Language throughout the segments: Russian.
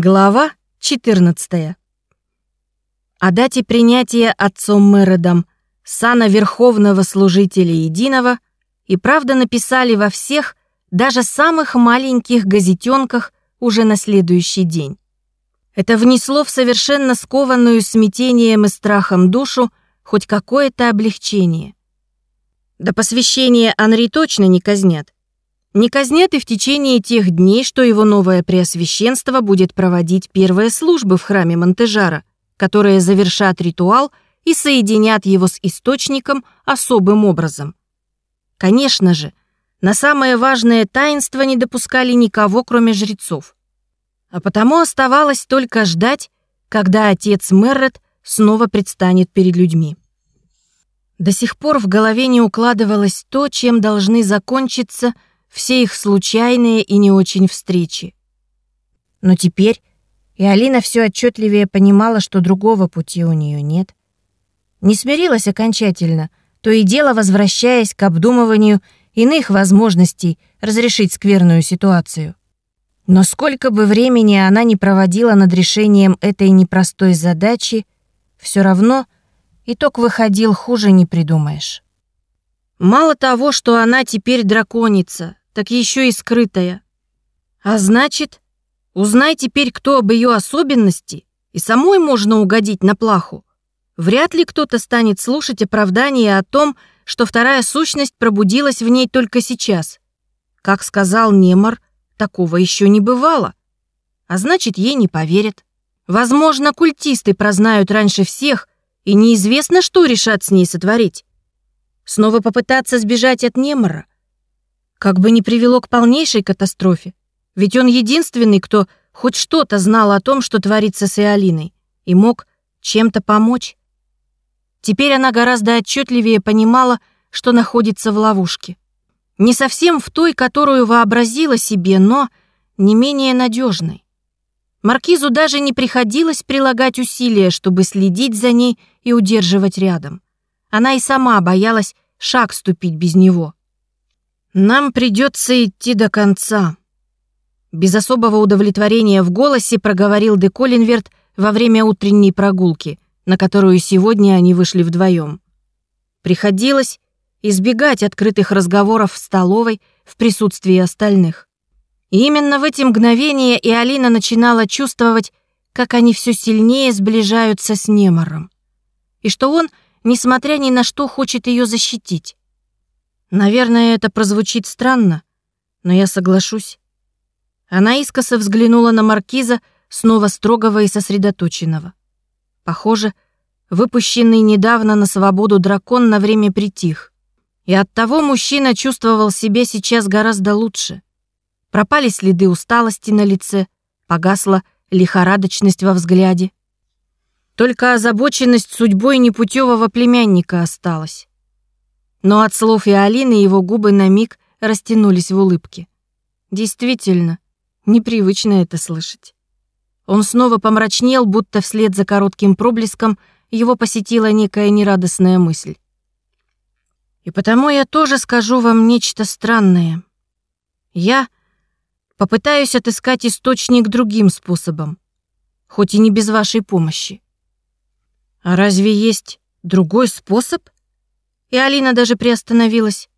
Глава 14. О дате принятия отцом Мередом сана Верховного Служителя Единого и правда написали во всех, даже самых маленьких газетенках уже на следующий день. Это внесло в совершенно скованную смятением и страхом душу хоть какое-то облегчение. До посвящения Анри точно не казнят. Не казнят и в течение тех дней, что его новое преосвященство будет проводить первые службы в храме Монтежара, которые завершат ритуал и соединят его с источником особым образом. Конечно же, на самое важное таинство не допускали никого, кроме жрецов. А потому оставалось только ждать, когда отец Меррет снова предстанет перед людьми. До сих пор в голове не укладывалось то, чем должны закончиться – все их случайные и не очень встречи. Но теперь и Алина все отчетливее понимала, что другого пути у нее нет. Не смирилась окончательно, то и дело возвращаясь к обдумыванию иных возможностей разрешить скверную ситуацию. Но сколько бы времени она ни проводила над решением этой непростой задачи, все равно итог выходил хуже не придумаешь. Мало того, что она теперь драконица, так еще и скрытая. А значит, узнай теперь, кто об ее особенности, и самой можно угодить на плаху. Вряд ли кто-то станет слушать оправдание о том, что вторая сущность пробудилась в ней только сейчас. Как сказал Немор, такого еще не бывало. А значит, ей не поверят. Возможно, культисты прознают раньше всех, и неизвестно, что решат с ней сотворить. Снова попытаться сбежать от Немора — как бы не привело к полнейшей катастрофе. Ведь он единственный, кто хоть что-то знал о том, что творится с Иолиной, и мог чем-то помочь. Теперь она гораздо отчетливее понимала, что находится в ловушке. Не совсем в той, которую вообразила себе, но не менее надежной. Маркизу даже не приходилось прилагать усилия, чтобы следить за ней и удерживать рядом. Она и сама боялась шаг ступить без него. «Нам придется идти до конца», — без особого удовлетворения в голосе проговорил де Коллинверт во время утренней прогулки, на которую сегодня они вышли вдвоем. Приходилось избегать открытых разговоров в столовой в присутствии остальных. И именно в эти мгновения и Алина начинала чувствовать, как они все сильнее сближаются с Немором. И что он, несмотря ни на что, хочет ее защитить. Наверное, это прозвучит странно, но я соглашусь. Она искоса взглянула на маркиза, снова строгого и сосредоточенного. Похоже, выпущенный недавно на свободу дракон на время притих. И оттого мужчина чувствовал себя сейчас гораздо лучше. Пропали следы усталости на лице, погасла лихорадочность во взгляде. Только озабоченность судьбой непутевого племянника осталась. Но от слов и его губы на миг растянулись в улыбке. Действительно, непривычно это слышать. Он снова помрачнел, будто вслед за коротким проблеском его посетила некая нерадостная мысль. И потому я тоже скажу вам нечто странное. Я попытаюсь отыскать источник другим способом, хоть и не без вашей помощи. А разве есть другой способ? И Алина даже приостановилась.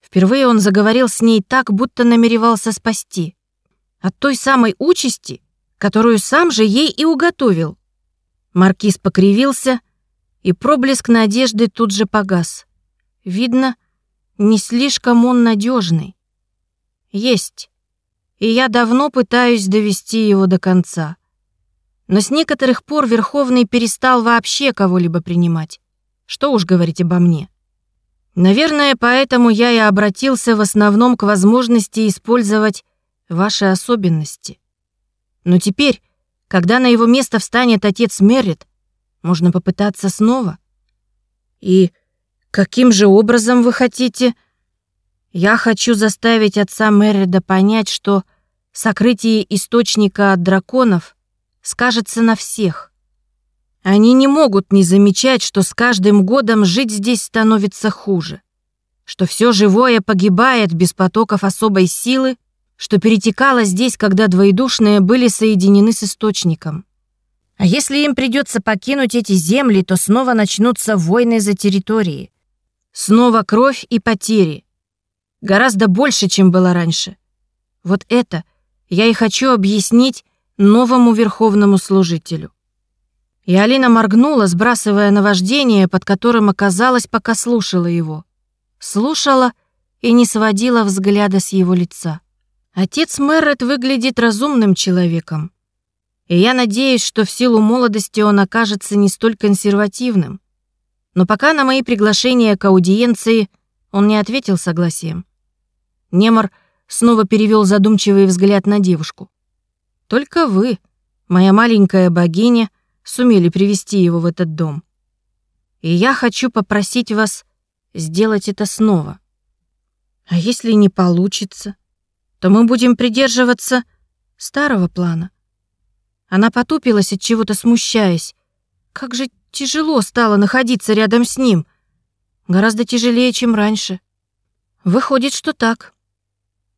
Впервые он заговорил с ней так, будто намеревался спасти. От той самой участи, которую сам же ей и уготовил. Маркиз покривился, и проблеск надежды тут же погас. Видно, не слишком он надежный. Есть. И я давно пытаюсь довести его до конца. Но с некоторых пор Верховный перестал вообще кого-либо принимать. Что уж говорить обо мне. Наверное, поэтому я и обратился в основном к возможности использовать ваши особенности. Но теперь, когда на его место встанет отец Меррит, можно попытаться снова. И каким же образом вы хотите? Я хочу заставить отца Меррида понять, что сокрытие источника от драконов скажется на всех. Они не могут не замечать, что с каждым годом жить здесь становится хуже, что все живое погибает без потоков особой силы, что перетекало здесь, когда двоедушные были соединены с источником. А если им придется покинуть эти земли, то снова начнутся войны за территории. Снова кровь и потери. Гораздо больше, чем было раньше. Вот это я и хочу объяснить новому верховному служителю. И Алина моргнула, сбрасывая наваждение, под которым оказалась, пока слушала его. Слушала и не сводила взгляда с его лица. Отец Мэррет выглядит разумным человеком. И я надеюсь, что в силу молодости он окажется не столь консервативным. Но пока на мои приглашения к аудиенции он не ответил согласием. Немор снова перевел задумчивый взгляд на девушку. «Только вы, моя маленькая богиня, сумели привести его в этот дом. И я хочу попросить вас сделать это снова. А если не получится, то мы будем придерживаться старого плана». Она потупилась от чего-то смущаясь. Как же тяжело стало находиться рядом с ним. Гораздо тяжелее, чем раньше. Выходит, что так.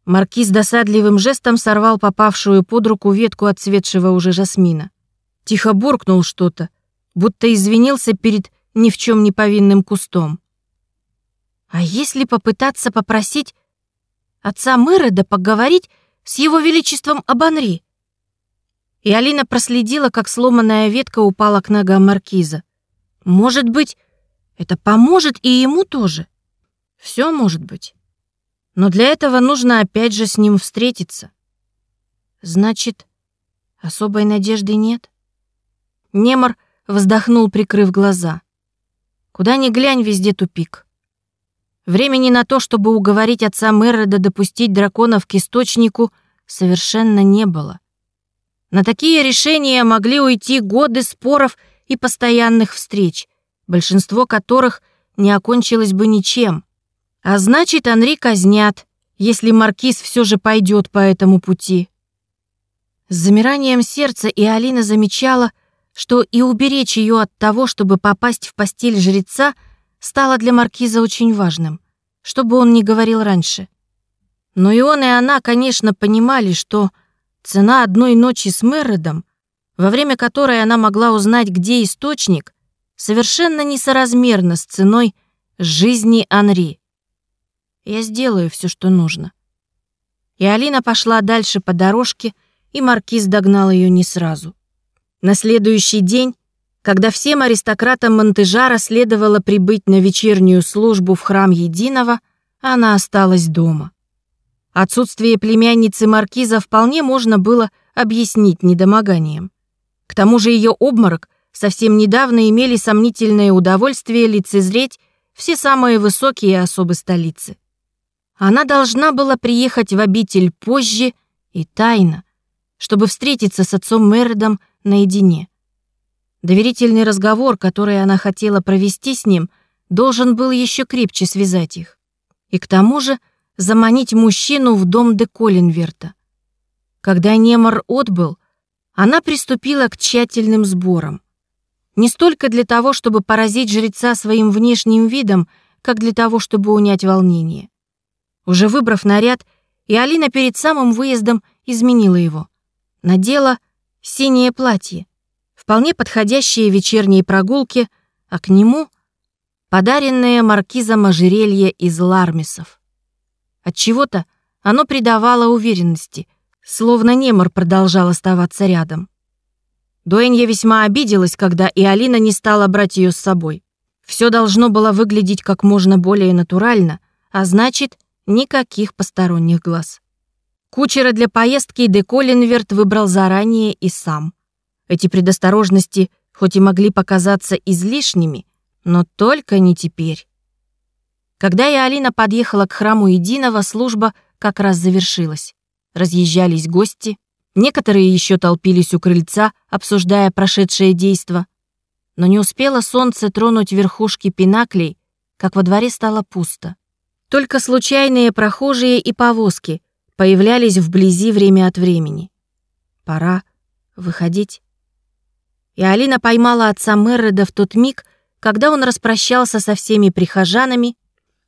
Маркиз досадливым жестом сорвал попавшую под руку ветку отцветшего уже жасмина. Тихо буркнул что-то, будто извинился перед ни в чем не повинным кустом. А если попытаться попросить отца Мэрода поговорить с его величеством Абанри? И Алина проследила, как сломанная ветка упала к ногам маркиза. Может быть, это поможет и ему тоже? Все может быть. Но для этого нужно опять же с ним встретиться. Значит, особой надежды нет? Немор вздохнул, прикрыв глаза. Куда ни глянь, везде тупик. Времени на то, чтобы уговорить отца Мерреда допустить драконов к источнику, совершенно не было. На такие решения могли уйти годы споров и постоянных встреч, большинство которых не окончилось бы ничем. А значит, Анри казнят, если маркиз все же пойдет по этому пути. С замиранием сердца и Алина замечала, что и уберечь ее от того, чтобы попасть в постель жреца, стало для маркиза очень важным, чтобы он не говорил раньше. Но и он, и она, конечно, понимали, что цена одной ночи с Мерредом, во время которой она могла узнать, где источник, совершенно несоразмерна с ценой жизни Анри. Я сделаю все, что нужно. И Алина пошла дальше по дорожке, и маркиз догнал ее не сразу. На следующий день, когда всем аристократам Монтежара следовало прибыть на вечернюю службу в храм Единого, она осталась дома. Отсутствие племянницы маркиза вполне можно было объяснить недомоганием. К тому же ее обморок совсем недавно имели сомнительное удовольствие лицезреть все самые высокие особы столицы. Она должна была приехать в обитель позже и тайно, чтобы встретиться с отцом Мередом наедине. Доверительный разговор, который она хотела провести с ним, должен был еще крепче связать их. И к тому же заманить мужчину в дом де Коллинверта. Когда Немор отбыл, она приступила к тщательным сборам. Не столько для того, чтобы поразить жреца своим внешним видом, как для того, чтобы унять волнение. Уже выбрав наряд, и Алина перед самым выездом изменила его. Надела синее платье, вполне подходящее вечерней прогулке, а к нему подаренное маркизом ожерелье из лармисов. От чего-то оно придавало уверенности, словно Немор продолжал оставаться рядом. Дуэнья весьма обиделась, когда и Алина не стала брать ее с собой. Все должно было выглядеть как можно более натурально, а значит, никаких посторонних глаз. Кучера для поездки де Коллинверт выбрал заранее и сам. Эти предосторожности хоть и могли показаться излишними, но только не теперь. Когда и Алина подъехала к храму Единого, служба как раз завершилась. Разъезжались гости, Некоторые еще толпились у крыльца, обсуждая прошедшее действо. Но не успело солнце тронуть верхушки пинаклей, как во дворе стало пусто. Только случайные прохожие и повозки появлялись вблизи время от времени. Пора выходить. И Алина поймала отца Мерреда в тот миг, когда он распрощался со всеми прихожанами,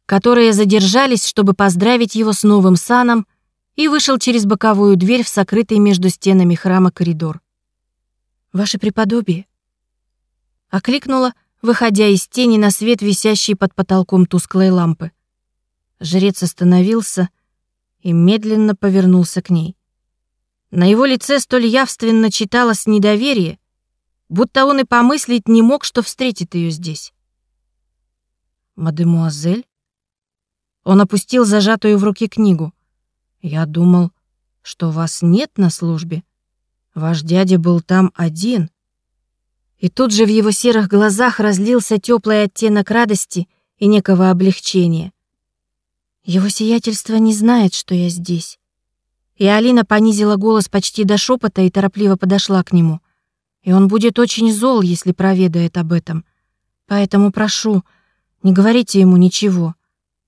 которые задержались, чтобы поздравить его с новым саном и вышел через боковую дверь в сокрытый между стенами храма коридор. «Ваше преподобие!» Окликнула, выходя из тени на свет, висящий под потолком тусклой лампы. Жрец остановился и медленно повернулся к ней. На его лице столь явственно читалось недоверие, будто он и помыслить не мог, что встретит ее здесь. «Мадемуазель?» Он опустил зажатую в руки книгу. «Я думал, что вас нет на службе. Ваш дядя был там один». И тут же в его серых глазах разлился теплый оттенок радости и некого облегчения. Его сиятельство не знает, что я здесь. И Алина понизила голос почти до шепота и торопливо подошла к нему. И он будет очень зол, если проведает об этом. Поэтому прошу, не говорите ему ничего.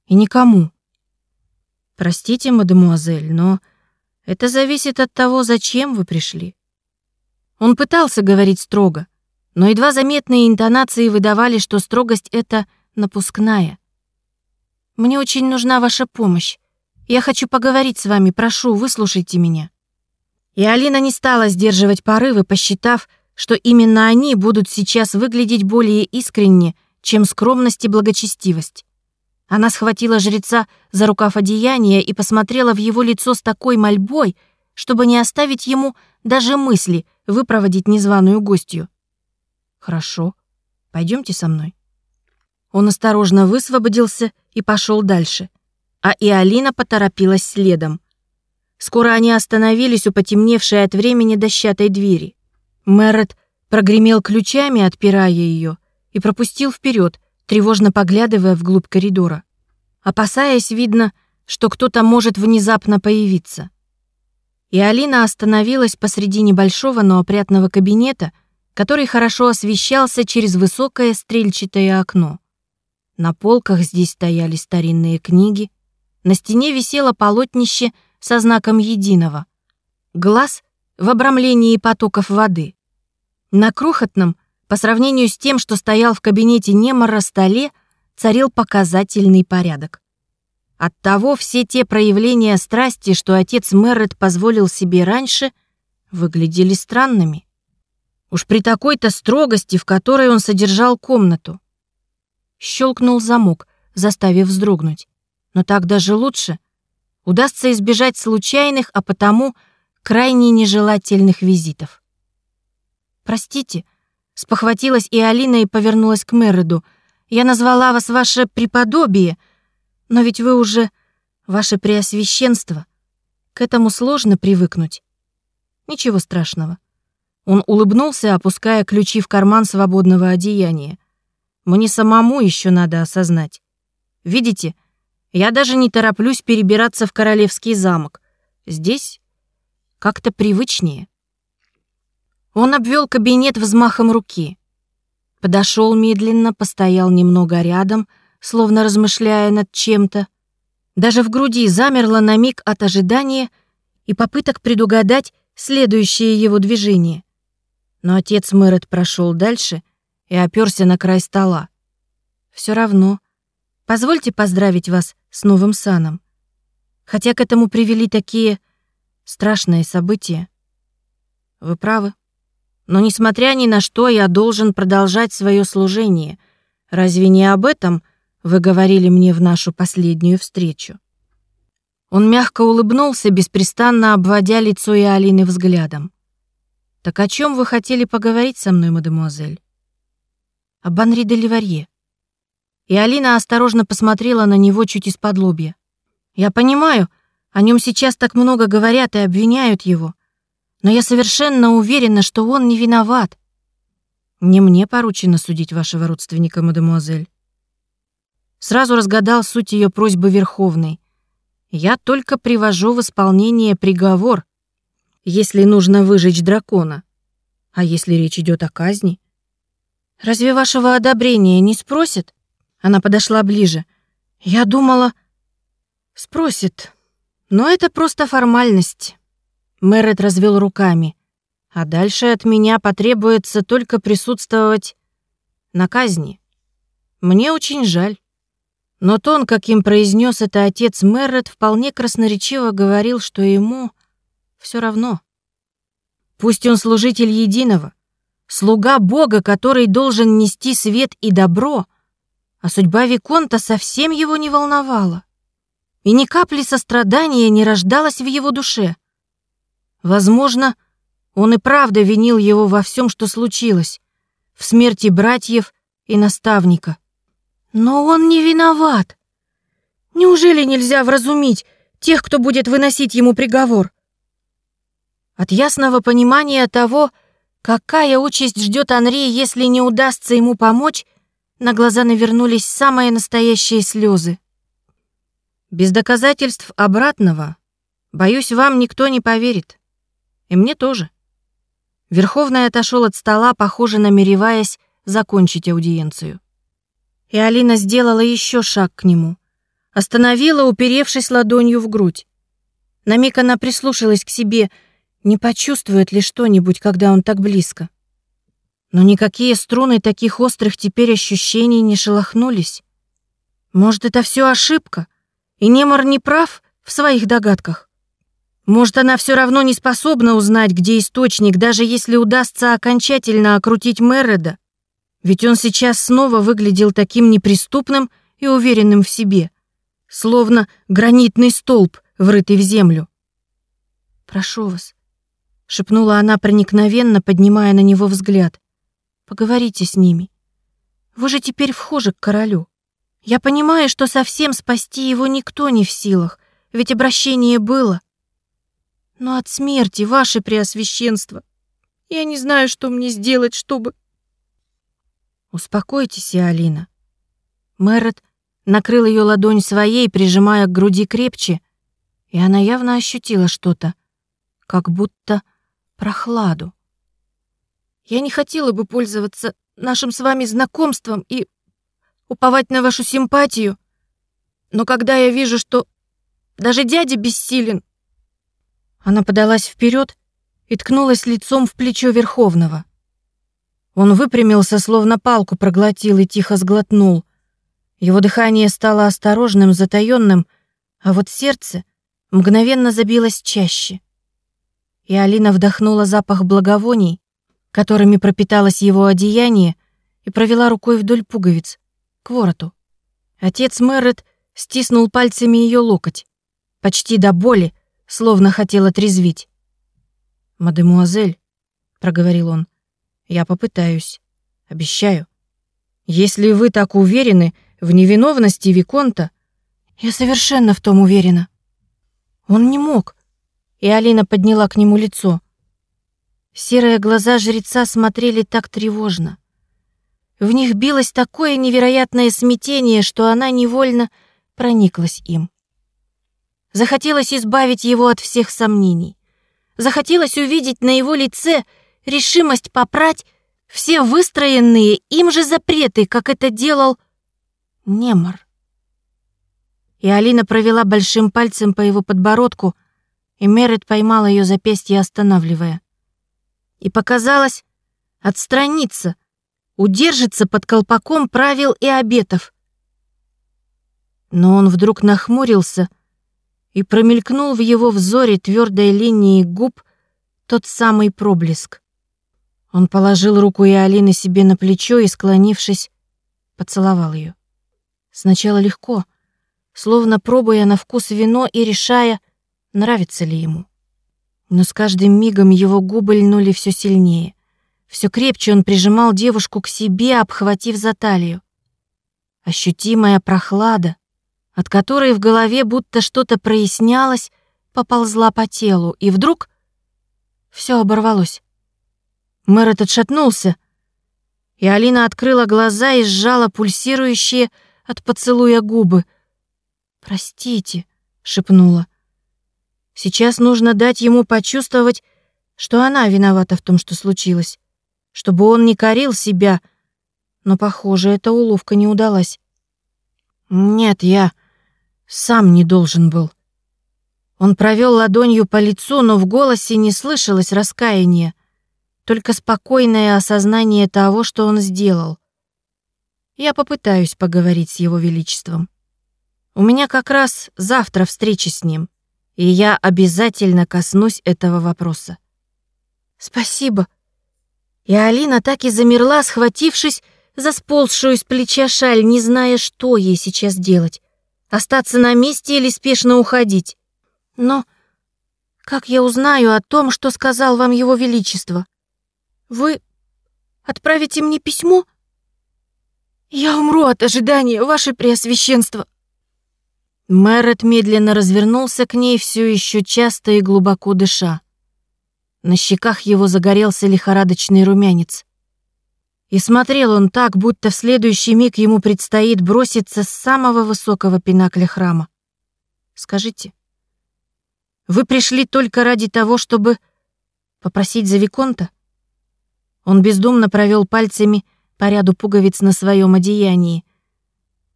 И никому. Простите, мадемуазель, но это зависит от того, зачем вы пришли. Он пытался говорить строго, но едва заметные интонации выдавали, что строгость — это напускная. Мне очень нужна ваша помощь. Я хочу поговорить с вами, прошу, выслушайте меня». И Алина не стала сдерживать порывы, посчитав, что именно они будут сейчас выглядеть более искренне, чем скромность и благочестивость. Она схватила жреца за рукав одеяния и посмотрела в его лицо с такой мольбой, чтобы не оставить ему даже мысли выпроводить незваную гостью. «Хорошо, пойдемте со мной». Он осторожно высвободился и пошел дальше, а и Алина поторопилась следом. Скоро они остановились у потемневшей от времени дощатой двери. Мэрот прогремел ключами, отпирая ее, и пропустил вперед, тревожно поглядывая вглубь коридора. Опасаясь, видно, что кто-то может внезапно появиться. И Алина остановилась посреди небольшого, но опрятного кабинета, который хорошо освещался через высокое стрельчатое окно. На полках здесь стояли старинные книги. На стене висело полотнище со знаком единого. Глаз в обрамлении потоков воды. На крохотном, по сравнению с тем, что стоял в кабинете Немора столе, царил показательный порядок. Оттого все те проявления страсти, что отец Меррет позволил себе раньше, выглядели странными. Уж при такой-то строгости, в которой он содержал комнату. Щелкнул замок, заставив вздрогнуть. Но так даже лучше. Удастся избежать случайных, а потому крайне нежелательных визитов. «Простите», — спохватилась и Алина и повернулась к Мереду. «Я назвала вас ваше преподобие, но ведь вы уже ваше преосвященство. К этому сложно привыкнуть». «Ничего страшного». Он улыбнулся, опуская ключи в карман свободного одеяния. Мне самому еще надо осознать. Видите, я даже не тороплюсь перебираться в королевский замок. Здесь как-то привычнее. Он обвел кабинет взмахом руки. Подошел медленно, постоял немного рядом, словно размышляя над чем-то. Даже в груди замерло на миг от ожидания и попыток предугадать следующее его движение. Но отец Мэрет прошел дальше и оперся на край стола. Все равно. Позвольте поздравить вас с новым саном. Хотя к этому привели такие страшные события. Вы правы. Но несмотря ни на что, я должен продолжать свое служение. Разве не об этом вы говорили мне в нашу последнюю встречу? Он мягко улыбнулся, беспрестанно обводя лицо и Алины взглядом. «Так о чем вы хотели поговорить со мной, мадемуазель?» Об Анри де Ливарье. И Алина осторожно посмотрела на него чуть из-под лобья. «Я понимаю, о нем сейчас так много говорят и обвиняют его, но я совершенно уверена, что он не виноват. Не мне поручено судить вашего родственника, мадемуазель». Сразу разгадал суть ее просьбы Верховной. «Я только привожу в исполнение приговор, если нужно выжечь дракона. А если речь идет о казни?» Разве вашего одобрения не спросит? Она подошла ближе. Я думала... Спросит. Но это просто формальность. Мэрет развел руками. А дальше от меня потребуется только присутствовать на казни. Мне очень жаль. Но тон, каким произнес это отец Меррет, вполне красноречиво говорил, что ему все равно. Пусть он служитель единого, слуга Бога, который должен нести свет и добро, а судьба Виконта совсем его не волновала. И ни капли сострадания не рождалось в его душе. Возможно, он и правда винил его во всем, что случилось, в смерти братьев и наставника. Но он не виноват. Неужели нельзя вразумить тех, кто будет выносить ему приговор? От ясного понимания того, какая участь ждет Анри, если не удастся ему помочь, на глаза навернулись самые настоящие слезы. Без доказательств обратного, боюсь, вам никто не поверит. И мне тоже. Верховный отошел от стола, похоже, намереваясь закончить аудиенцию. И Алина сделала еще шаг к нему. Остановила, уперевшись ладонью в грудь. На миг она прислушалась к себе, не почувствует ли что-нибудь, когда он так близко. Но никакие струны таких острых теперь ощущений не шелохнулись. Может, это все ошибка, и Немор не прав в своих догадках? Может, она все равно не способна узнать, где источник, даже если удастся окончательно окрутить Мерреда? Ведь он сейчас снова выглядел таким неприступным и уверенным в себе, словно гранитный столб, врытый в землю. «Прошу вас», — шепнула она проникновенно, поднимая на него взгляд. «Поговорите с ними. Вы же теперь вхожи к королю. Я понимаю, что совсем спасти его никто не в силах, ведь обращение было. Но от смерти, ваше преосвященство, я не знаю, что мне сделать, чтобы...» «Успокойтесь, Алина». Мэрот накрыл ее ладонь своей, прижимая к груди крепче, и она явно ощутила что-то, как будто прохладу. «Я не хотела бы пользоваться нашим с вами знакомством и уповать на вашу симпатию, но когда я вижу, что даже дядя бессилен...» Она подалась вперед и ткнулась лицом в плечо Верховного. Он выпрямился, словно палку проглотил и тихо сглотнул. Его дыхание стало осторожным, затаённым, а вот сердце мгновенно забилось чаще. И Алина вдохнула запах благовоний, которыми пропиталось его одеяние, и провела рукой вдоль пуговиц, к вороту. Отец Мэррет стиснул пальцами ее локоть, почти до боли, словно хотел отрезвить. «Мадемуазель», — проговорил он, — я попытаюсь. Обещаю. Если вы так уверены в невиновности Виконта... Я совершенно в том уверена. Он не мог. И Алина подняла к нему лицо. Серые глаза жреца смотрели так тревожно. В них билось такое невероятное смятение, что она невольно прониклась им. Захотелось избавить его от всех сомнений. Захотелось увидеть на его лице — решимость попрать все выстроенные им же запреты, как это делал Немор. И Алина провела большим пальцем по его подбородку, и Мерет поймала ее запястье, останавливая. И показалось отстраниться, удержится под колпаком правил и обетов. Но он вдруг нахмурился и промелькнул в его взоре твердой линии губ тот самый проблеск. Он положил руку и Алины себе на плечо и, склонившись, поцеловал ее. Сначала легко, словно пробуя на вкус вино и решая, нравится ли ему. Но с каждым мигом его губы льнули все сильнее. Все крепче он прижимал девушку к себе, обхватив за талию. Ощутимая прохлада, от которой в голове будто что-то прояснялось, поползла по телу, и вдруг все оборвалось. Мэрот отшатнулся, и Алина открыла глаза и сжала пульсирующие от поцелуя губы. «Простите», — шепнула. «Сейчас нужно дать ему почувствовать, что она виновата в том, что случилось, чтобы он не корил себя, но, похоже, эта уловка не удалась. Нет, я сам не должен был». Он провел ладонью по лицу, но в голосе не слышалось раскаяния только спокойное осознание того, что он сделал. Я попытаюсь поговорить с его величеством. У меня как раз завтра встреча с ним, и я обязательно коснусь этого вопроса. Спасибо. И Алина так и замерла, схватившись за сползшую с плеча шаль, не зная, что ей сейчас делать. Остаться на месте или спешно уходить. Но как я узнаю о том, что сказал вам его величество? Вы отправите мне письмо? Я умру от ожидания, ваше преосвященство. Мэрот медленно развернулся к ней, все еще часто и глубоко дыша. На щеках его загорелся лихорадочный румянец. И смотрел он так, будто в следующий миг ему предстоит броситься с самого высокого пинакля храма. «Скажите, вы пришли только ради того, чтобы попросить за Виконта?» Он бездумно провел пальцами по ряду пуговиц на своем одеянии.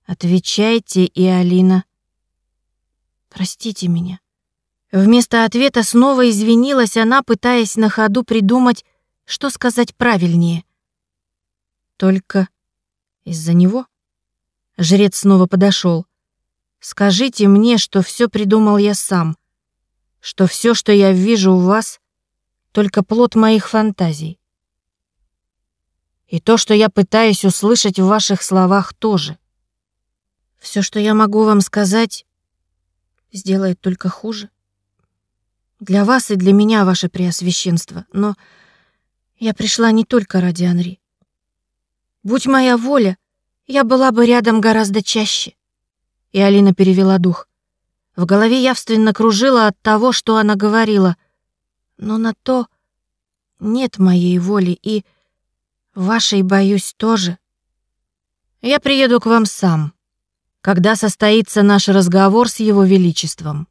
«Отвечайте, и Алина. Простите меня». Вместо ответа снова извинилась она, пытаясь на ходу придумать, что сказать правильнее. Только из-за него? Жрец снова подошел. Скажите мне, что все придумал я сам, что все, что я вижу у вас, только плод моих фантазий. И то, что я пытаюсь услышать в ваших словах, тоже. Все, что я могу вам сказать, сделает только хуже. Для вас и для меня, ваше преосвященство, но я пришла не только ради Анри. Будь моя воля, я была бы рядом гораздо чаще. И Алина перевела дух. В голове явственно кружила от того, что она говорила. Но на то нет моей воли, и вашей, боюсь, тоже. Я приеду к вам сам, когда состоится наш разговор с его величеством.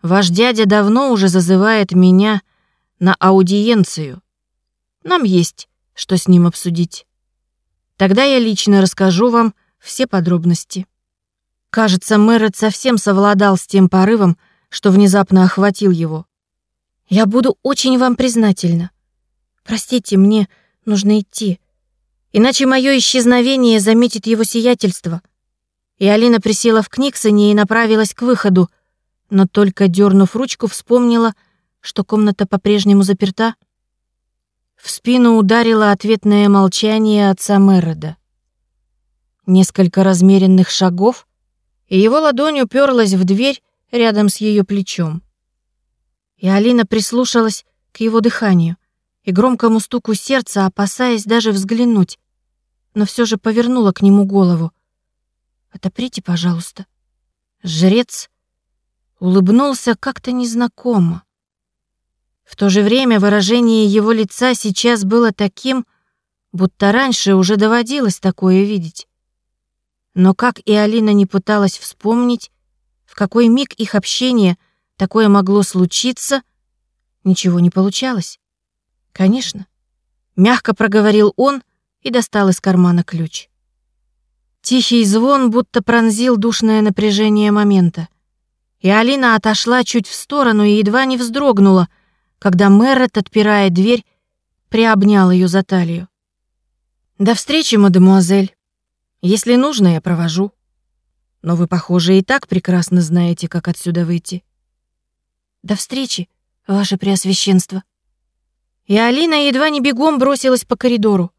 Ваш дядя давно уже зазывает меня на аудиенцию. Нам есть что с ним обсудить. Тогда я лично расскажу вам все подробности. Кажется, Мэрот совсем совладал с тем порывом, что внезапно охватил его. Я буду очень вам признательна. Простите, мне нужно идти, иначе мое исчезновение заметит его сиятельство. И Алина присела в Книксоне и направилась к выходу, но только дернув ручку, вспомнила, что комната по-прежнему заперта. В спину ударило ответное молчание отца Мерреда. Несколько размеренных шагов, и его ладонь уперлась в дверь рядом с ее плечом. И Алина прислушалась к его дыханию и громкому стуку сердца, опасаясь даже взглянуть, но все же повернула к нему голову. «Отоприте, пожалуйста». Жрец улыбнулся как-то незнакомо. В то же время выражение его лица сейчас было таким, будто раньше уже доводилось такое видеть. Но как и Алина не пыталась вспомнить, в какой миг их общения такое могло случиться, ничего не получалось. Конечно. Мягко проговорил он и достал из кармана ключ. Тихий звон будто пронзил душное напряжение момента. И Алина отошла чуть в сторону и едва не вздрогнула, когда Мэррет, отпирая дверь, приобнял ее за талию. «До встречи, мадемуазель. Если нужно, я провожу. Но вы, похоже, и так прекрасно знаете, как отсюда выйти». «До встречи, ваше преосвященство». И Алина едва не бегом бросилась по коридору.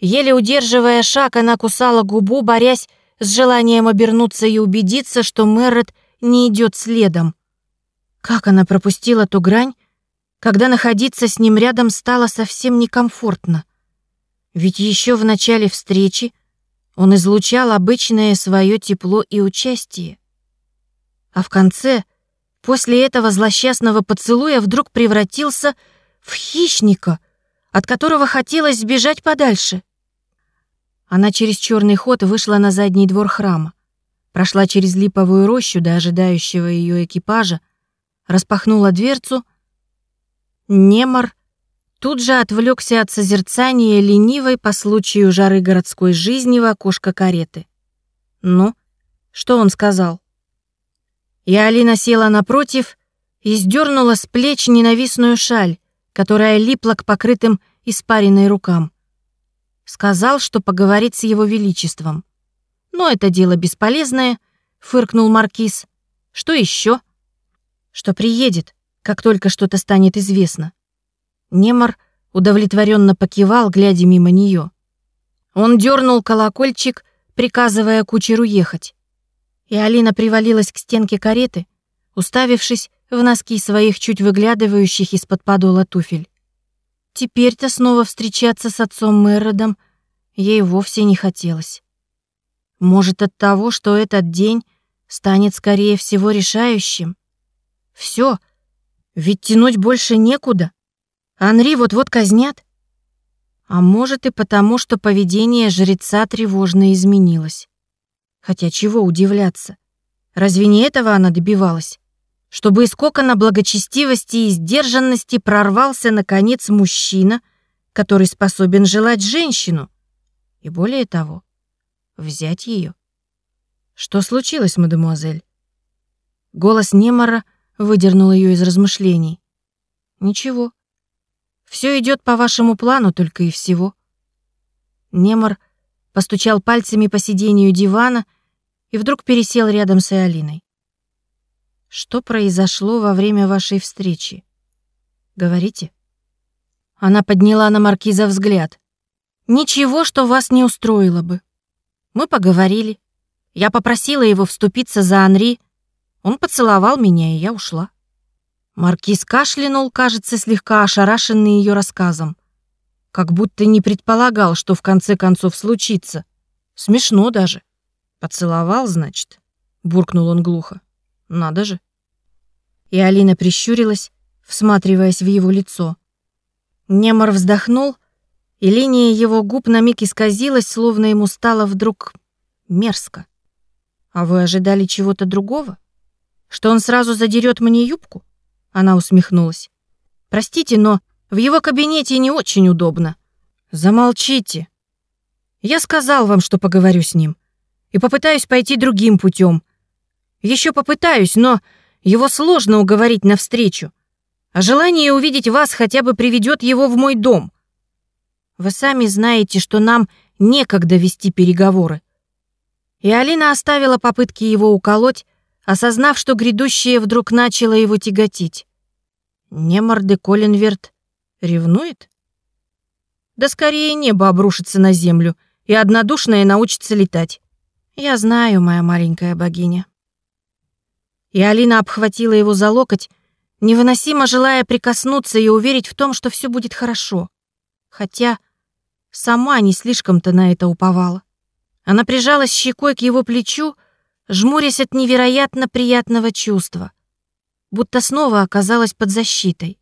Еле удерживая шаг, она кусала губу, борясь с желанием обернуться и убедиться, что Мэррет не идет следом. Как она пропустила ту грань, когда находиться с ним рядом стало совсем некомфортно? Ведь еще в начале встречи он излучал обычное свое тепло и участие. А в конце, после этого злосчастного поцелуя, вдруг превратился в хищника, от которого хотелось сбежать подальше. Она через черный ход вышла на задний двор храма прошла через липовую рощу до ожидающего ее экипажа, распахнула дверцу. Немор тут же отвлекся от созерцания ленивой по случаю жары городской жизни в окошко кареты. «Ну, что он сказал?» И Алина села напротив и сдернула с плеч ненавистную шаль, которая липла к покрытым испаренной рукам. Сказал, что поговорит с его величеством. Но это дело бесполезное, фыркнул маркиз. Что еще? Что приедет, как только что-то станет известно. Немар удовлетворенно покивал, глядя мимо нее. Он дернул колокольчик, приказывая кучеру ехать. И Алина привалилась к стенке кареты, уставившись в носки своих чуть выглядывающих из-под подола туфель. Теперь-то снова встречаться с отцом Мэродом ей вовсе не хотелось. Может, от того, что этот день станет, скорее всего, решающим? Все, ведь тянуть больше некуда. Анри вот-вот казнят. А может и потому, что поведение жреца тревожно изменилось. Хотя чего удивляться? Разве не этого она добивалась? Чтобы из кокона благочестивости и сдержанности прорвался, наконец, мужчина, который способен желать женщину. И более того, взять ее. Что случилось, мадемуазель? Голос Немора выдернул ее из размышлений. Ничего. Все идет по вашему плану только и всего. Немор постучал пальцами по сиденью дивана и вдруг пересел рядом с Алиной. Что произошло во время вашей встречи? Говорите. Она подняла на маркиза взгляд. Ничего, что вас не устроило бы. Мы поговорили. Я попросила его вступиться за Анри. Он поцеловал меня, и я ушла. Маркиз кашлянул, кажется, слегка ошарашенный ее рассказом. Как будто не предполагал, что в конце концов случится. Смешно даже. Поцеловал, значит? Буркнул он глухо. Надо же. И Алина прищурилась, всматриваясь в его лицо. Немор вздохнул, и линия его губ на миг исказилась, словно ему стало вдруг мерзко. «А вы ожидали чего-то другого? Что он сразу задерет мне юбку?» Она усмехнулась. «Простите, но в его кабинете не очень удобно». «Замолчите. Я сказал вам, что поговорю с ним. И попытаюсь пойти другим путем. Еще попытаюсь, но его сложно уговорить навстречу. А желание увидеть вас хотя бы приведет его в мой дом. Вы сами знаете, что нам некогда вести переговоры. И Алина оставила попытки его уколоть, осознав, что грядущее вдруг начало его тяготить. Немар де Коллинверт ревнует? Да скорее небо обрушится на землю, и однодушное научится летать. Я знаю, моя маленькая богиня и Алина обхватила его за локоть, невыносимо желая прикоснуться и уверить в том, что все будет хорошо. Хотя сама не слишком-то на это уповала. Она прижалась щекой к его плечу, жмурясь от невероятно приятного чувства, будто снова оказалась под защитой.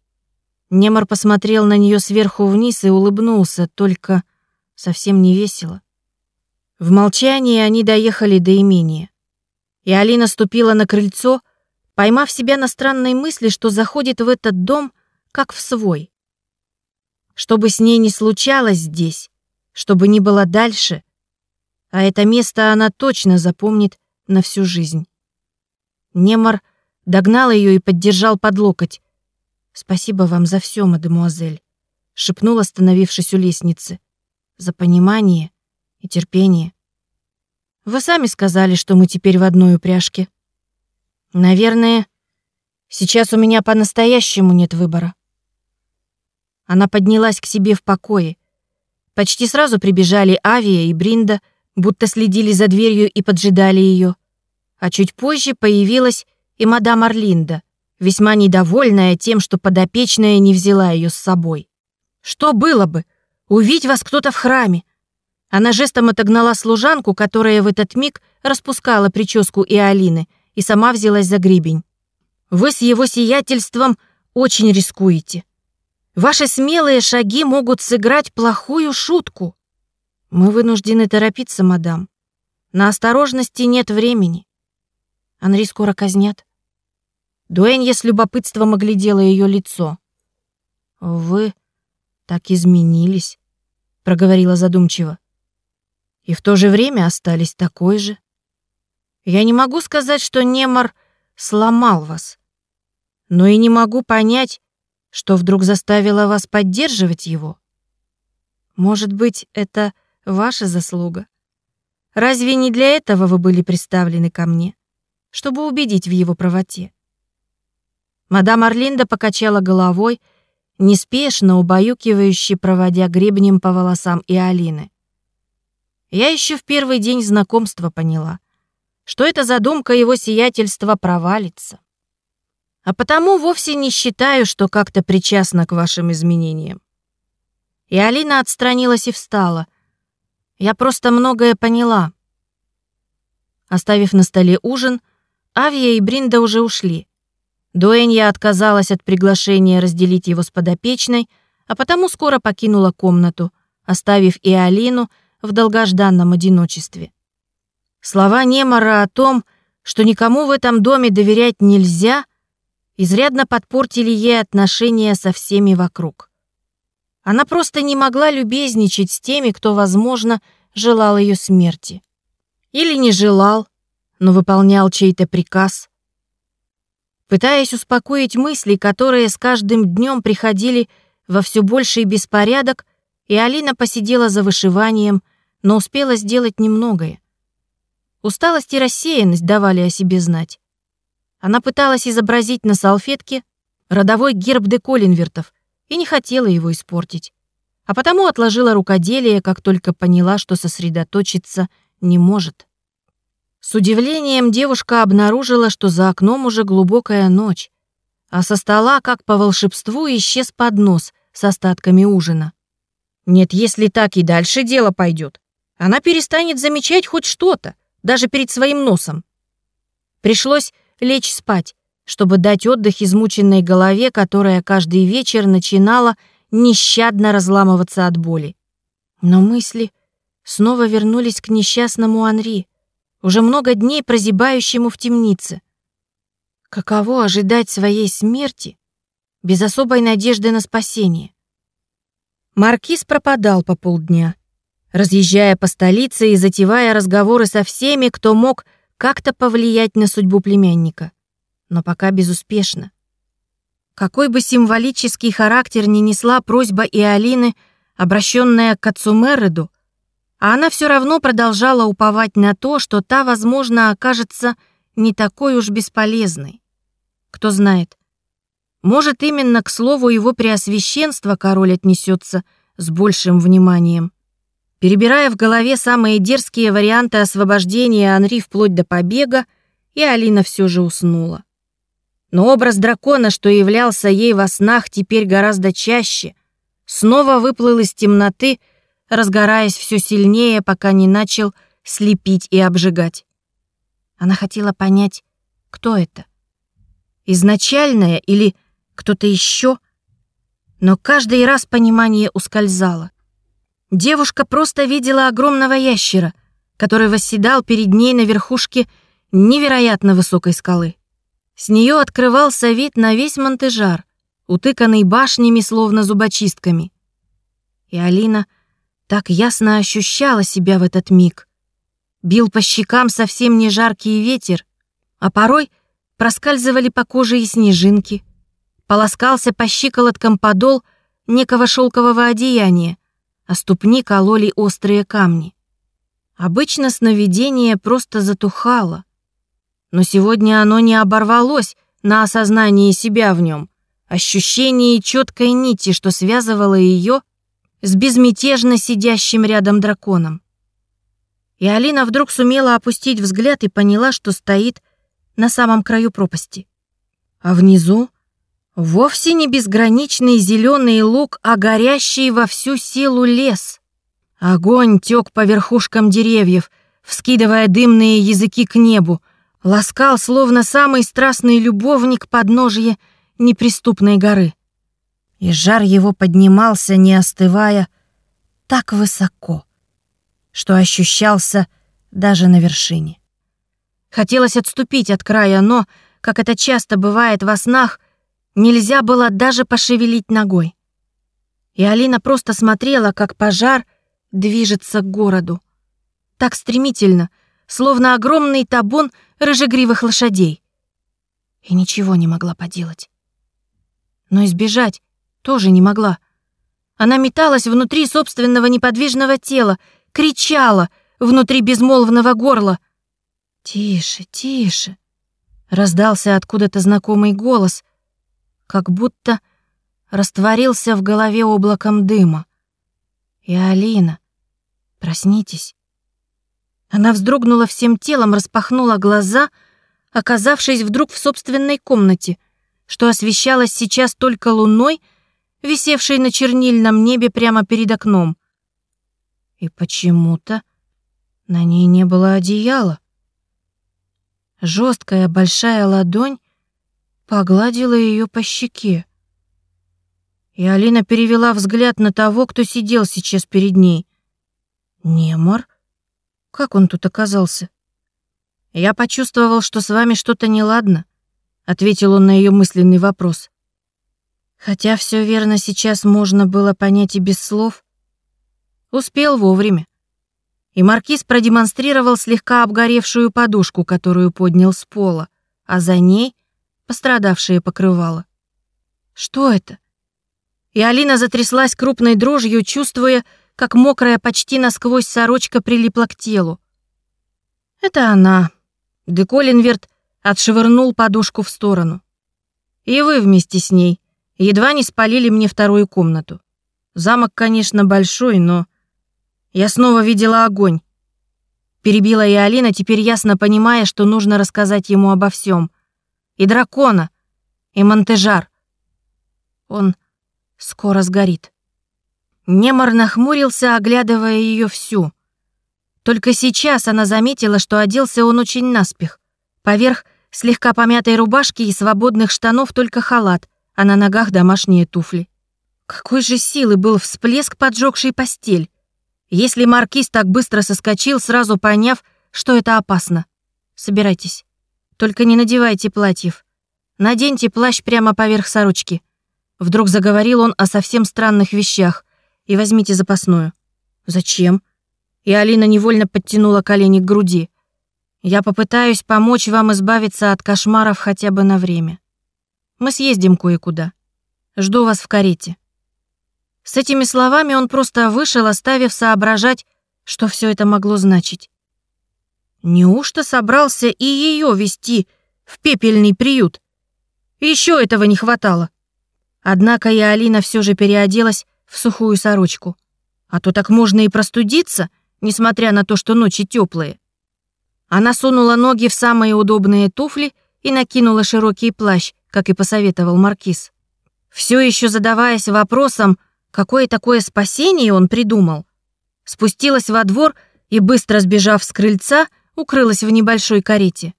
Немор посмотрел на нее сверху вниз и улыбнулся, только совсем не весело. В молчании они доехали до имения и Алина ступила на крыльцо, поймав себя на странной мысли, что заходит в этот дом как в свой. Что бы с ней ни случалось здесь, что бы ни было дальше, а это место она точно запомнит на всю жизнь. Немар догнал ее и поддержал под локоть. «Спасибо вам за все, мадемуазель», — шепнул, остановившись у лестницы. «За понимание и терпение. Вы сами сказали, что мы теперь в одной упряжке. Наверное, сейчас у меня по-настоящему нет выбора. Она поднялась к себе в покое. Почти сразу прибежали Авия и Бринда, будто следили за дверью и поджидали ее. А чуть позже появилась и мадам Орлинда, весьма недовольная тем, что подопечная не взяла ее с собой. Что было бы? Увидеть вас кто-то в храме, она жестом отогнала служанку, которая в этот миг распускала прическу и Алины, и сама взялась за гребень. «Вы с его сиятельством очень рискуете. Ваши смелые шаги могут сыграть плохую шутку. Мы вынуждены торопиться, мадам. На осторожности нет времени. Анри скоро казнят». Дуэнья с любопытством оглядела ее лицо. «Вы так изменились», — проговорила задумчиво и в то же время остались такой же. Я не могу сказать, что Немар сломал вас, но и не могу понять, что вдруг заставило вас поддерживать его. Может быть, это ваша заслуга? Разве не для этого вы были представлены ко мне? чтобы убедить в его правоте. Мадам Орлинда покачала головой, неспешно, убаюкивающе проводя гребнем по волосам и Алины. Я еще в первый день знакомства поняла, что эта задумка его сиятельства провалится. А потому вовсе не считаю, что как-то причастна к вашим изменениям. И Алина отстранилась и встала. Я просто многое поняла. Оставив на столе ужин, Авия и Бринда уже ушли. Дуэнья отказалась от приглашения разделить его с подопечной, а потому скоро покинула комнату, оставив и Алину в долгожданном одиночестве. Слова Немора о том, что никому в этом доме доверять нельзя, изрядно подпортили ей отношения со всеми вокруг. Она просто не могла любезничать с теми, кто, возможно, желал ее смерти. Или не желал, но выполнял чей-то приказ. Пытаясь успокоить мысли, которые с каждым днем приходили во все больший беспорядок, и Алина посидела за вышиванием, но успела сделать немногое. Усталость и рассеянность давали о себе знать. Она пыталась изобразить на салфетке родовой герб де Колинвертов и не хотела его испортить. А потому отложила рукоделие, как только поняла, что сосредоточиться не может. С удивлением девушка обнаружила, что за окном уже глубокая ночь, а со стола, как по волшебству, исчез поднос с остатками ужина. Нет, если так и дальше дело пойдет, она перестанет замечать хоть что-то, даже перед своим носом. Пришлось лечь спать, чтобы дать отдых измученной голове, которая каждый вечер начинала нещадно разламываться от боли. Но мысли снова вернулись к несчастному Анри — уже много дней прозябающему в темнице. Каково ожидать своей смерти без особой надежды на спасение? Маркиз пропадал по полдня, разъезжая по столице и затевая разговоры со всеми, кто мог как-то повлиять на судьбу племянника, но пока безуспешно. Какой бы символический характер ни несла просьба Иолины, обращенная к отцу Мереду, а она все равно продолжала уповать на то, что та, возможно, окажется не такой уж бесполезной. Кто знает, может, именно к слову его преосвященства король отнесется с большим вниманием. Перебирая в голове самые дерзкие варианты освобождения Анри вплоть до побега, и Алина все же уснула. Но образ дракона, что являлся ей во снах теперь гораздо чаще, снова выплыл из темноты, разгораясь все сильнее, пока не начал слепить и обжигать. Она хотела понять, кто это. Изначальное или кто-то еще, но каждый раз понимание ускользало. Девушка просто видела огромного ящера, который восседал перед ней на верхушке невероятно высокой скалы. С нее открывался вид на весь Монтежар, утыканный башнями, словно зубочистками. И Алина — так ясно ощущала себя в этот миг. Бил по щекам совсем не жаркий ветер, а порой проскальзывали по коже и снежинки. Полоскался по щиколоткам подол некого шелкового одеяния, а ступни кололи острые камни. Обычно сновидение просто затухало, но сегодня оно не оборвалось на осознании себя в нем, ощущении четкой нити, что связывало ее с безмятежно сидящим рядом драконом. И Алина вдруг сумела опустить взгляд и поняла, что стоит на самом краю пропасти. А внизу вовсе не безграничный зеленый луг, а горящий во всю силу лес. Огонь тек по верхушкам деревьев, вскидывая дымные языки к небу, ласкал, словно самый страстный любовник подножье неприступной горы и жар его поднимался, не остывая, так высоко, что ощущался даже на вершине. Хотелось отступить от края, но, как это часто бывает во снах, нельзя было даже пошевелить ногой. И Алина просто смотрела, как пожар движется к городу. Так стремительно, словно огромный табун рыжегривых лошадей. И ничего не могла поделать. Но избежать тоже не могла. Она металась внутри собственного неподвижного тела, кричала внутри безмолвного горла. «Тише, тише, Раздался откуда-то знакомый голос, как будто растворился в голове облаком дыма. И Алина, проснитесь. Она вздрогнула всем телом, распахнула глаза, оказавшись вдруг в собственной комнате, что освещалось сейчас только луной, висевшей на чернильном небе прямо перед окном. И почему-то на ней не было одеяла. Жесткая большая ладонь погладила ее по щеке. И Алина перевела взгляд на того, кто сидел сейчас перед ней. Немор? Как он тут оказался? Я почувствовал, что с вами что-то неладно, ответил он на ее мысленный вопрос. Хотя все верно сейчас можно было понять и без слов. Успел вовремя. И маркиз продемонстрировал слегка обгоревшую подушку, которую поднял с пола, а за ней пострадавшее покрывало. Что это? И Алина затряслась крупной дрожью, чувствуя, как мокрая почти насквозь сорочка прилипла к телу. Это она. Деколинверт отшвырнул подушку в сторону. И вы вместе с ней едва не спалили мне вторую комнату. Замок, конечно, большой, но я снова видела огонь. Перебила и Алина, теперь ясно понимая, что нужно рассказать ему обо всем. И дракона, и Монтежар. Он скоро сгорит. Немор нахмурился, оглядывая ее всю. Только сейчас она заметила, что оделся он очень наспех. Поверх слегка помятой рубашки и свободных штанов только халат, а на ногах домашние туфли. Какой же силы был всплеск, поджегший постель. Если маркиз так быстро соскочил, сразу поняв, что это опасно. Собирайтесь. Только не надевайте платьев. Наденьте плащ прямо поверх сорочки. Вдруг заговорил он о совсем странных вещах. И возьмите запасную. Зачем? И Алина невольно подтянула колени к груди. Я попытаюсь помочь вам избавиться от кошмаров хотя бы на время. Мы съездим кое-куда. Жду вас в карете. С этими словами он просто вышел, оставив соображать, что все это могло значить. Неужто собрался и ее вести в пепельный приют? Еще этого не хватало. Однако и Алина все же переоделась в сухую сорочку. А то так можно и простудиться, несмотря на то, что ночи теплые. Она сунула ноги в самые удобные туфли и накинула широкий плащ, как и посоветовал Маркиз. Все еще задаваясь вопросом, Какое такое спасение он придумал? Спустилась во двор и, быстро сбежав с крыльца, укрылась в небольшой карете.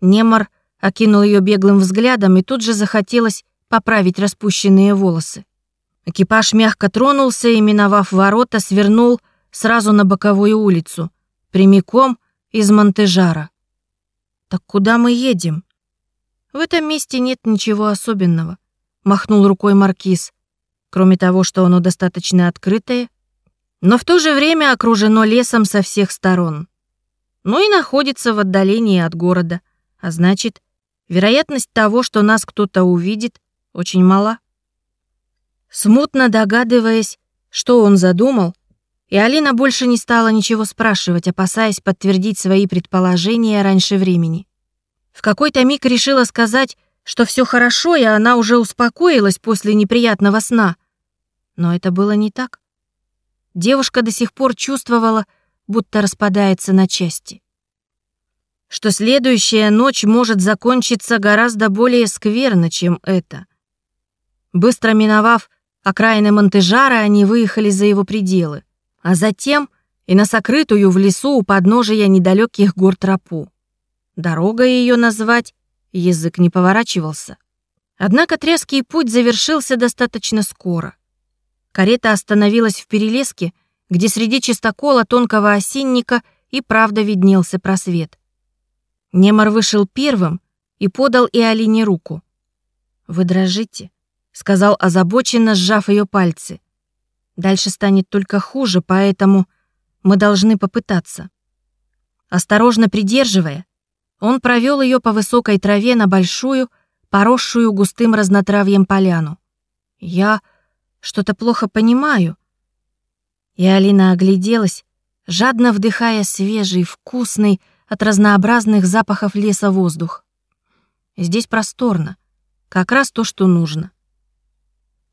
Немар окинул ее беглым взглядом и тут же захотелось поправить распущенные волосы. Экипаж мягко тронулся и, миновав ворота, свернул сразу на боковую улицу, прямиком из Монтежара. «Так куда мы едем?» «В этом месте нет ничего особенного», — махнул рукой Маркиз кроме того, что оно достаточно открытое, но в то же время окружено лесом со всех сторон. Ну и находится в отдалении от города, а значит, вероятность того, что нас кто-то увидит, очень мала. Смутно догадываясь, что он задумал, и Алина больше не стала ничего спрашивать, опасаясь подтвердить свои предположения раньше времени. В какой-то миг решила сказать, что все хорошо, и она уже успокоилась после неприятного сна. Но это было не так. Девушка до сих пор чувствовала, будто распадается на части. Что следующая ночь может закончиться гораздо более скверно, чем это. Быстро миновав окраины Монтежара, они выехали за его пределы, а затем и на сокрытую в лесу у подножия недалеких гор тропу. Дорога ее назвать язык не поворачивался. Однако тряский путь завершился достаточно скоро. Карета остановилась в перелеске, где среди чистокола тонкого осинника и правда виднелся просвет. Немар вышел первым и подал и Алине руку. «Вы дрожите», — сказал озабоченно, сжав ее пальцы. «Дальше станет только хуже, поэтому мы должны попытаться». Осторожно придерживая, он провел ее по высокой траве на большую, поросшую густым разнотравьем поляну. Я что-то плохо понимаю. И Алина огляделась, жадно вдыхая свежий, вкусный, от разнообразных запахов леса воздух. Здесь просторно, как раз то, что нужно.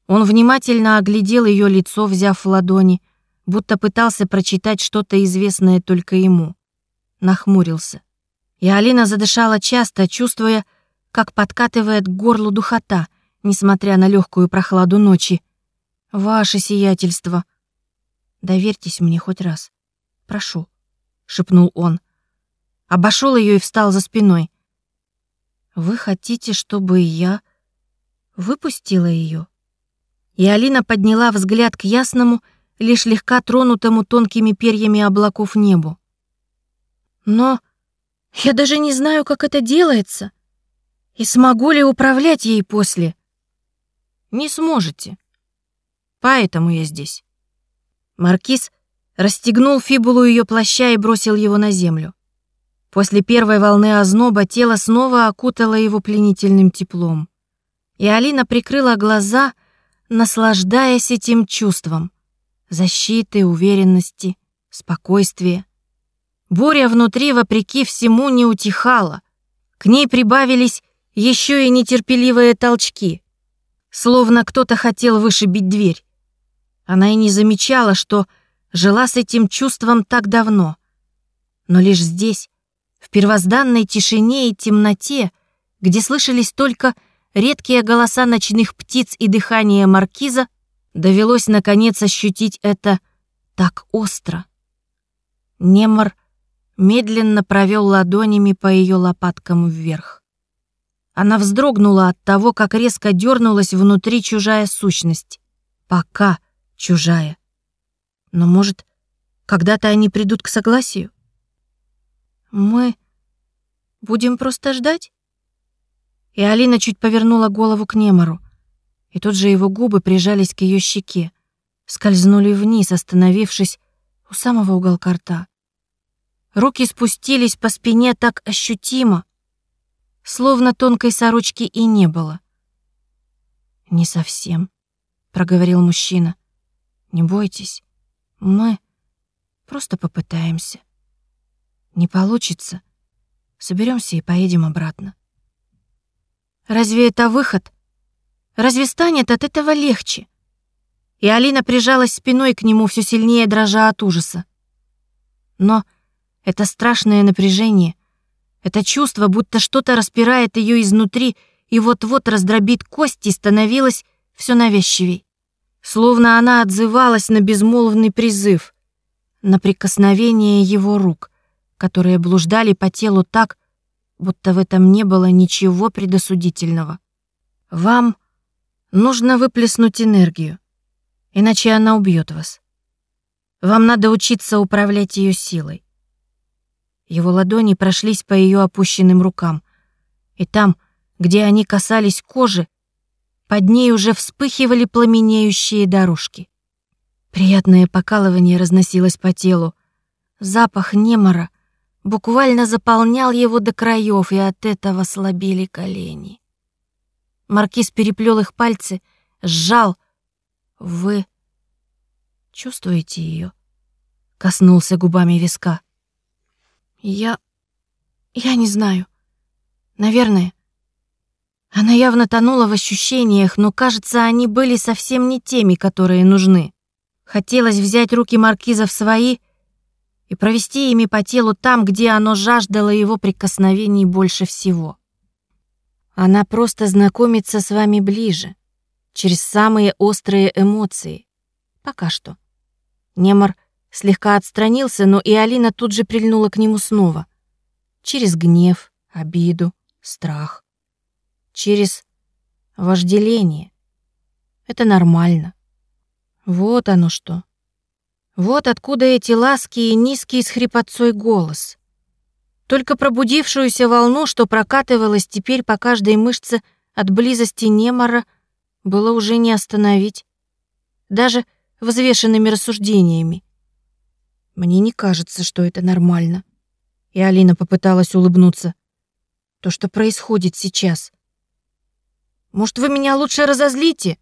Он внимательно оглядел ее лицо, взяв в ладони, будто пытался прочитать что-то известное только ему. Нахмурился. И Алина задышала часто, чувствуя, как подкатывает к горлу духота, несмотря на легкую прохладу ночи. «Ваше сиятельство!» «Доверьтесь мне хоть раз. Прошу», — шепнул он. Обошел ее и встал за спиной. «Вы хотите, чтобы я выпустила ее? И Алина подняла взгляд к ясному, лишь слегка тронутому тонкими перьями облаков небу. «Но я даже не знаю, как это делается, и смогу ли управлять ей после?» «Не сможете. Поэтому я здесь». Маркиз расстегнул фибулу ее плаща и бросил его на землю. После первой волны озноба тело снова окутало его пленительным теплом. И Алина прикрыла глаза, наслаждаясь этим чувством. Защиты, уверенности, спокойствия. Буря внутри, вопреки всему, не утихала. К ней прибавились еще и нетерпеливые толчки. Словно кто-то хотел вышибить дверь. Она и не замечала, что жила с этим чувством так давно. Но лишь здесь, в первозданной тишине и темноте, где слышались только редкие голоса ночных птиц и дыхание маркиза, довелось наконец ощутить это так остро. Немор медленно провел ладонями по ее лопаткам вверх. Она вздрогнула от того, как резко дернулась внутри чужая сущность. Пока чужая. Но, может, когда-то они придут к согласию? Мы будем просто ждать? И Алина чуть повернула голову к Немору, и тут же его губы прижались к ее щеке, скользнули вниз, остановившись у самого уголка рта. Руки спустились по спине так ощутимо, словно тонкой сорочки и не было. «Не совсем», — проговорил мужчина. «Не бойтесь, мы просто попытаемся». Не получится. Соберемся и поедем обратно. Разве это выход? Разве станет от этого легче? И Алина прижалась спиной к нему, все сильнее дрожа от ужаса. Но это страшное напряжение, это чувство, будто что-то распирает ее изнутри и вот-вот раздробит кости, становилось все навязчивей. Словно она отзывалась на безмолвный призыв, на прикосновение его рук — которые блуждали по телу так, будто в этом не было ничего предосудительного. Вам нужно выплеснуть энергию, иначе она убьет вас. Вам надо учиться управлять ее силой. Его ладони прошлись по ее опущенным рукам, и там, где они касались кожи, под ней уже вспыхивали пламенеющие дорожки. Приятное покалывание разносилось по телу. Запах немора буквально заполнял его до краев, и от этого слабели колени. Маркиз переплел их пальцы, сжал. «Вы чувствуете ее? Коснулся губами виска. «Я... я не знаю. Наверное. Она явно тонула в ощущениях, но, кажется, они были совсем не теми, которые нужны. Хотелось взять руки Маркиза в свои — и провести ими по телу там, где оно жаждало его прикосновений больше всего. Она просто знакомится с вами ближе, через самые острые эмоции. Пока что. Немор слегка отстранился, но и Алина тут же прильнула к нему снова. Через гнев, обиду, страх. Через вожделение. Это нормально. Вот оно что. Вот откуда эти ласки и низкий с хрипотцой голос. Только пробудившуюся волну, что прокатывалась теперь по каждой мышце от близости Немора, было уже не остановить. Даже взвешенными рассуждениями. Мне не кажется, что это нормально. И Алина попыталась улыбнуться. То, что происходит сейчас. Может, вы меня лучше разозлите?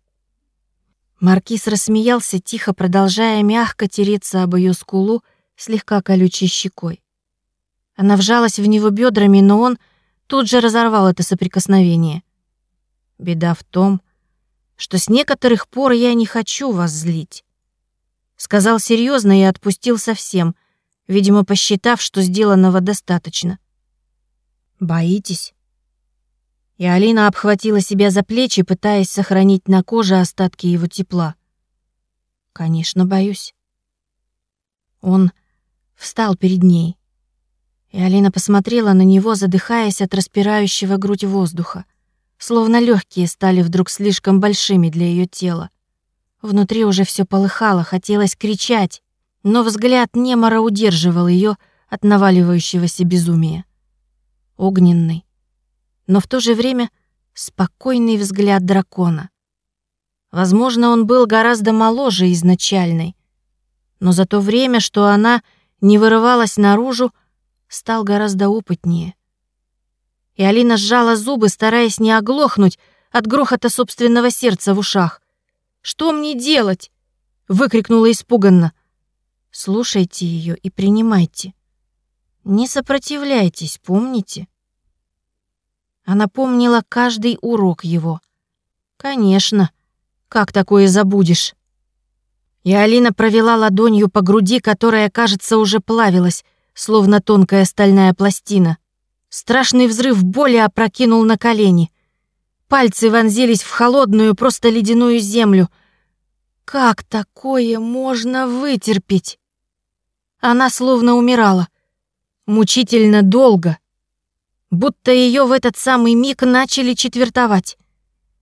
Маркиз рассмеялся, тихо продолжая мягко тереться об ее скулу слегка колючей щекой. Она вжалась в него бедрами, но он тут же разорвал это соприкосновение. Беда в том, что с некоторых пор я не хочу вас злить. Сказал серьезно и отпустил совсем, видимо, посчитав, что сделанного достаточно. Боитесь? И Алина обхватила себя за плечи, пытаясь сохранить на коже остатки его тепла. Конечно, боюсь. Он встал перед ней. И Алина посмотрела на него, задыхаясь от распирающего грудь воздуха, словно легкие стали вдруг слишком большими для ее тела. Внутри уже все полыхало, хотелось кричать, но взгляд Немора удерживал ее от наваливающегося безумия. Огненный, но в то же время спокойный взгляд дракона. Возможно, он был гораздо моложе изначальной, но за то время, что она не вырывалась наружу, стал гораздо опытнее. И Алина сжала зубы, стараясь не оглохнуть от грохота собственного сердца в ушах. «Что мне делать?» — выкрикнула испуганно. «Слушайте ее и принимайте. Не сопротивляйтесь, помните?» Она помнила каждый урок его. «Конечно, как такое забудешь?» И Алина провела ладонью по груди, которая, кажется, уже плавилась, словно тонкая стальная пластина. Страшный взрыв боли опрокинул на колени. Пальцы вонзились в холодную, просто ледяную землю. Как такое можно вытерпеть? Она словно умирала. Мучительно долго. Будто ее в этот самый миг начали четвертовать.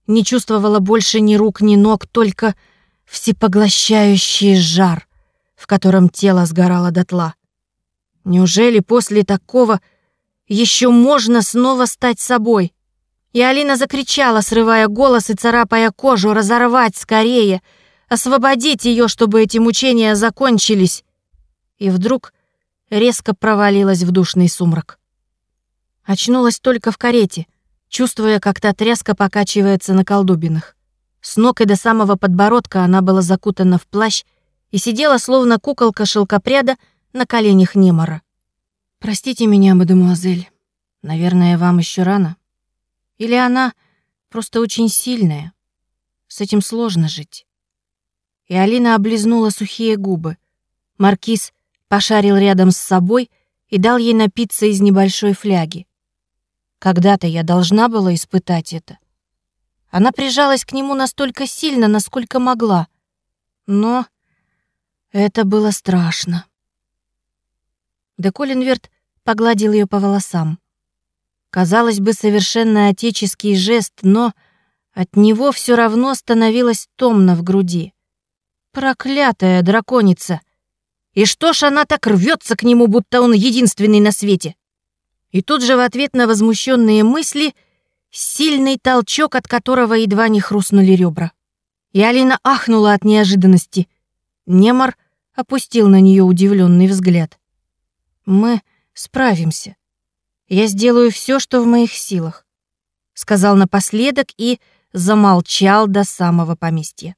Не чувствовала больше ни рук, ни ног, только всепоглощающий жар, в котором тело сгорало дотла. Неужели после такого еще можно снова стать собой? И Алина закричала, срывая голос и царапая кожу, разорвать скорее, освободить ее, чтобы эти мучения закончились. И вдруг резко провалилась в душный сумрак. Очнулась только в карете, чувствуя, как та тряска покачивается на колдубинах. С ног и до самого подбородка она была закутана в плащ и сидела, словно куколка шелкопряда, на коленях Немора. «Простите меня, мадемуазель. Наверное, вам еще рано. Или она просто очень сильная. С этим сложно жить». И Алина облизнула сухие губы. Маркиз пошарил рядом с собой и дал ей напиться из небольшой фляги. Когда-то я должна была испытать это. Она прижалась к нему настолько сильно, насколько могла. Но это было страшно. Де Коллинверт погладил ее по волосам. Казалось бы, совершенно отеческий жест, но от него все равно становилось томно в груди. Проклятая драконица! И что ж она так рвется к нему, будто он единственный на свете? И тут же в ответ на возмущенные мысли сильный толчок, от которого едва не хрустнули ребра. И Алина ахнула от неожиданности. Немар опустил на нее удивленный взгляд. «Мы справимся. Я сделаю все, что в моих силах», — сказал напоследок и замолчал до самого поместья.